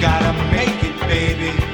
gotta make it, baby.